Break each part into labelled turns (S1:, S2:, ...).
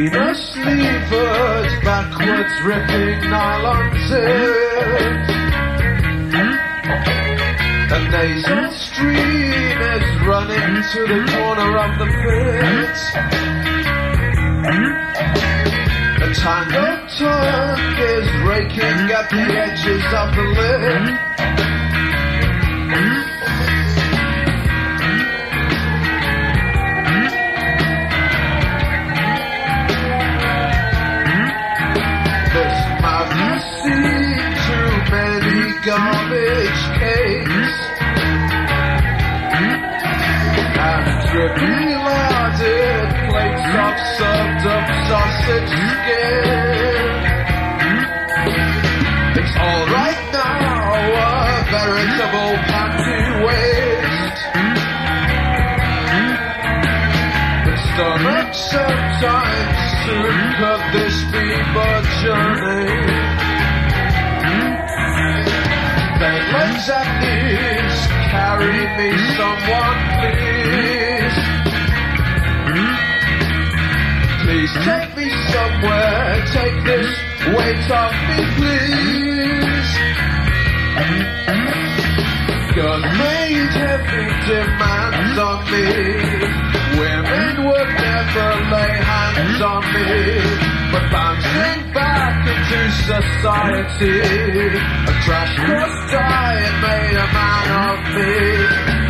S1: Anus levers backwards ripping nylon zips. A nasal stream is running to the corner of the pit. A tangled tongue is raking at the edges of the lip. Dripping larded plates of served up sausage skin. It's alright now, a veritable panty waste. But stomach sometimes soon could this be journey? Legs at knees, carry me someone please. Please take me somewhere, take this weight off me please. God made heavy demands on me. Women would never lay hands on me. But bouncing back into society, a crash course diet made a man of me.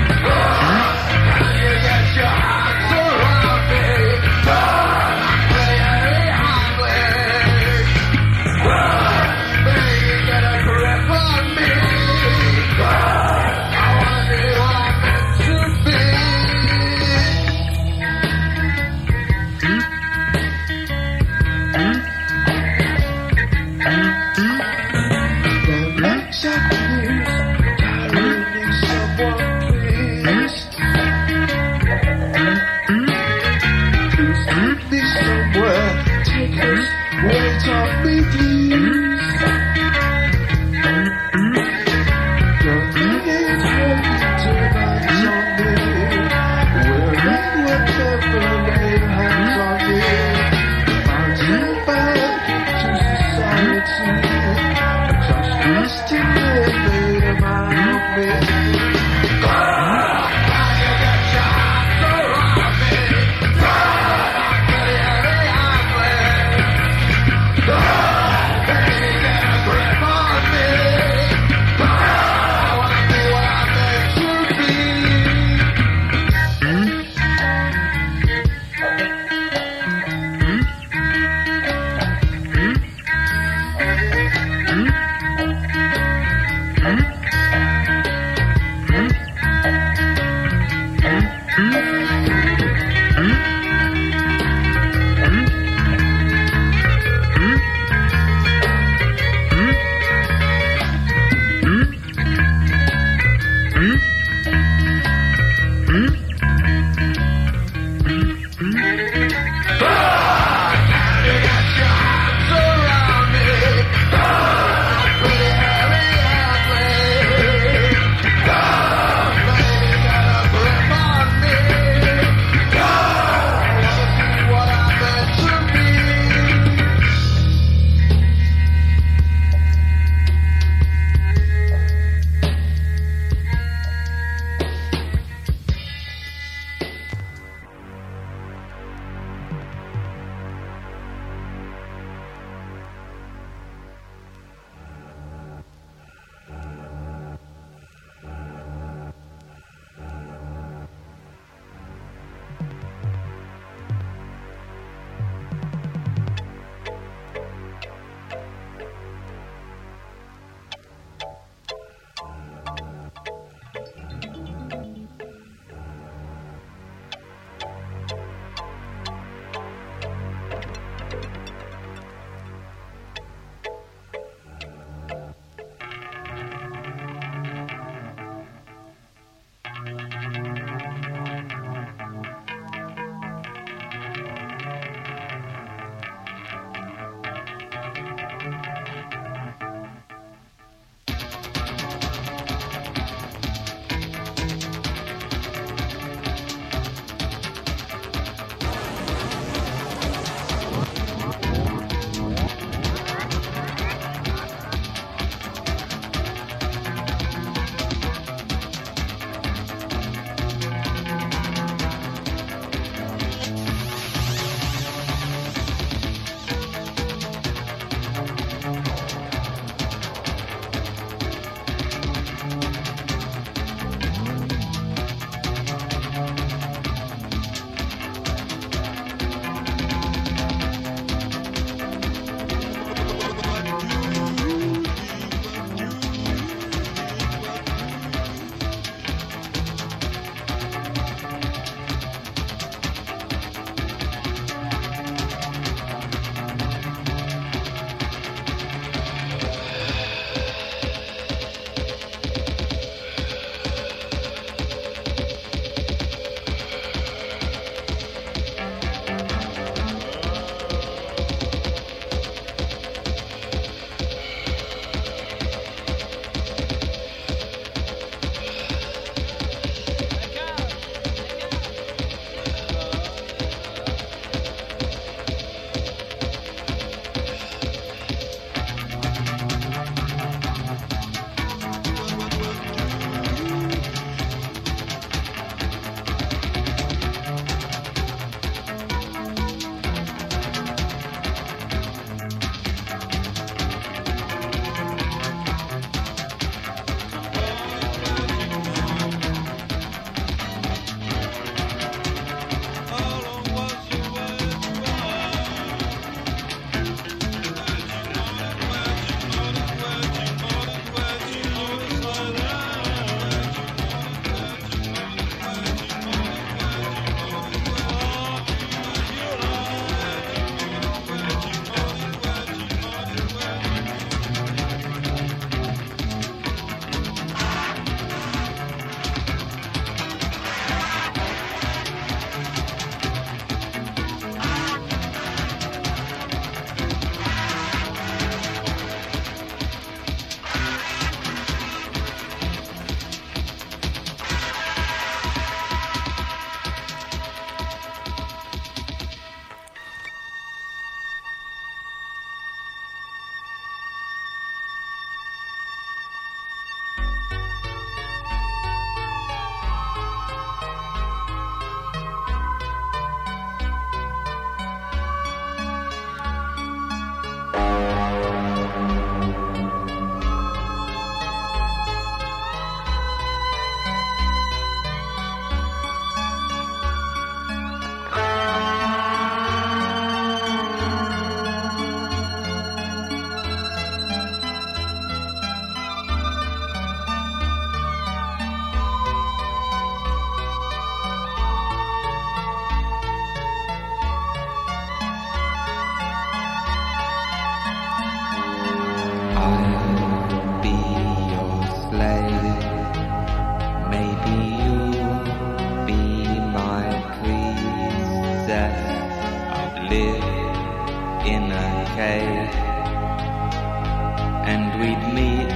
S2: And we'd meet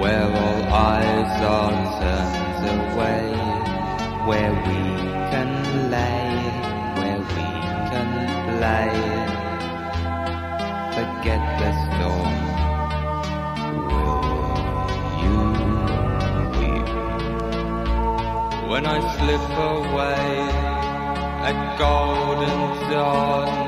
S2: where all eyes are turned away, where we can lay, where we can play. Forget the storm. Will you weep when I slip away at golden dawn?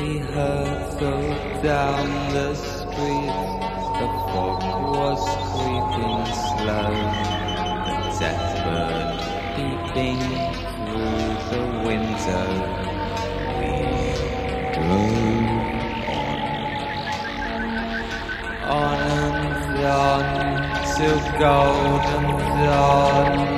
S2: We so down the street. The fog was creeping slow, the bird peeping through the window. We drove on and on till golden dawn.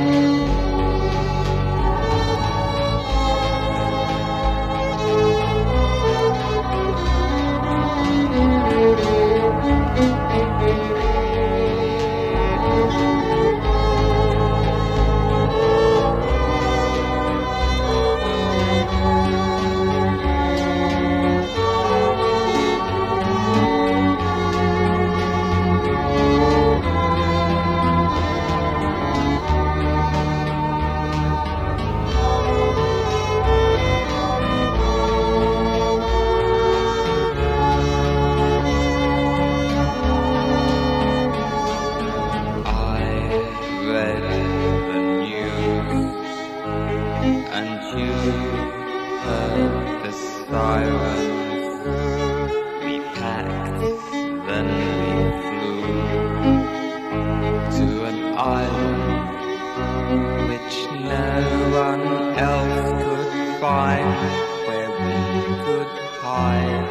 S2: Find, where we could hide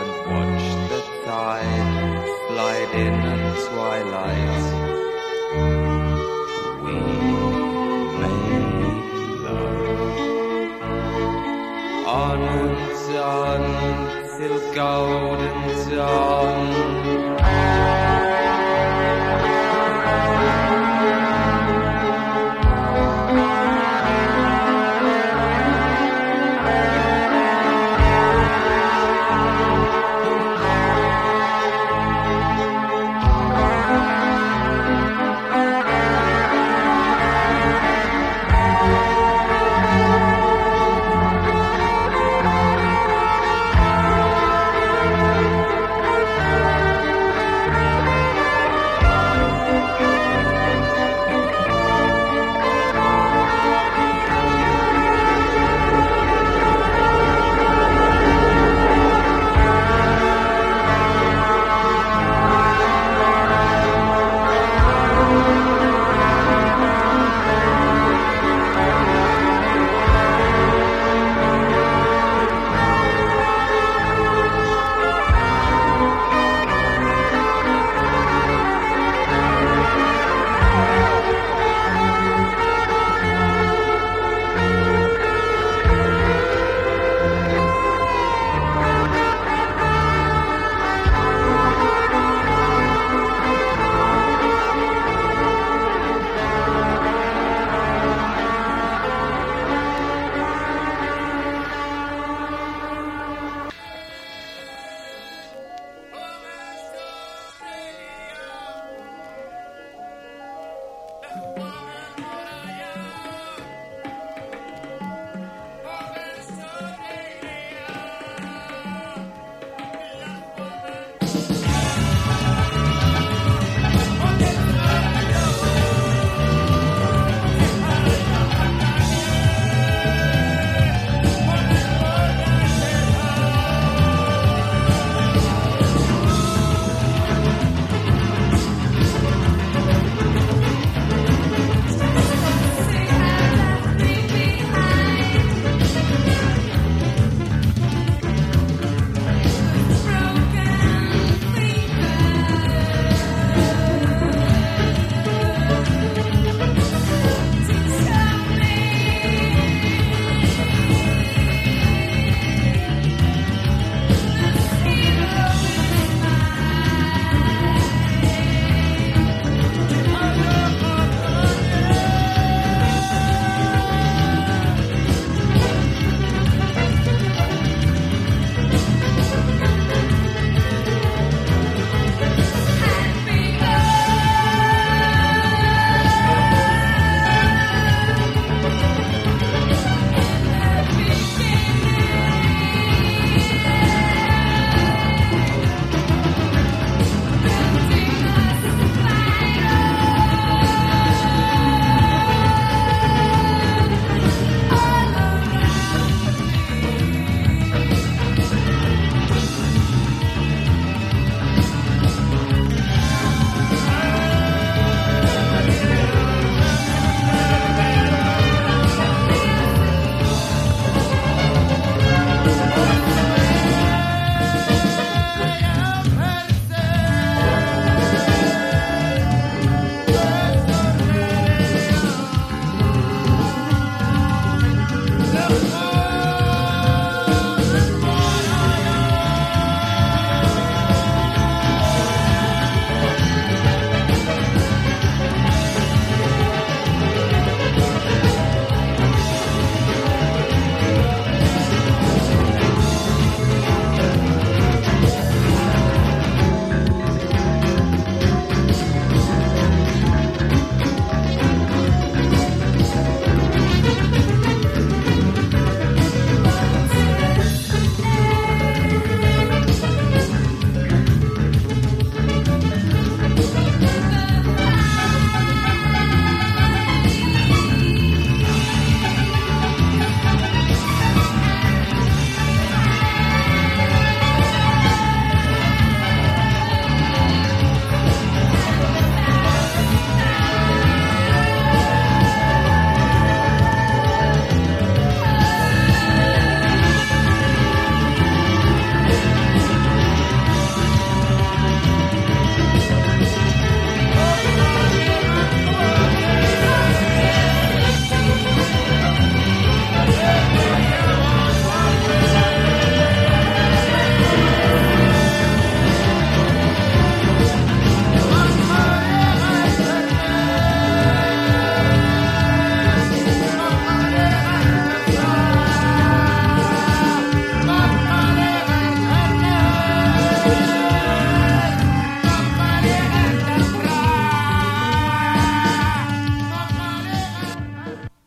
S2: and watch the tide slide in at twilight. We made love on and on till golden dawn.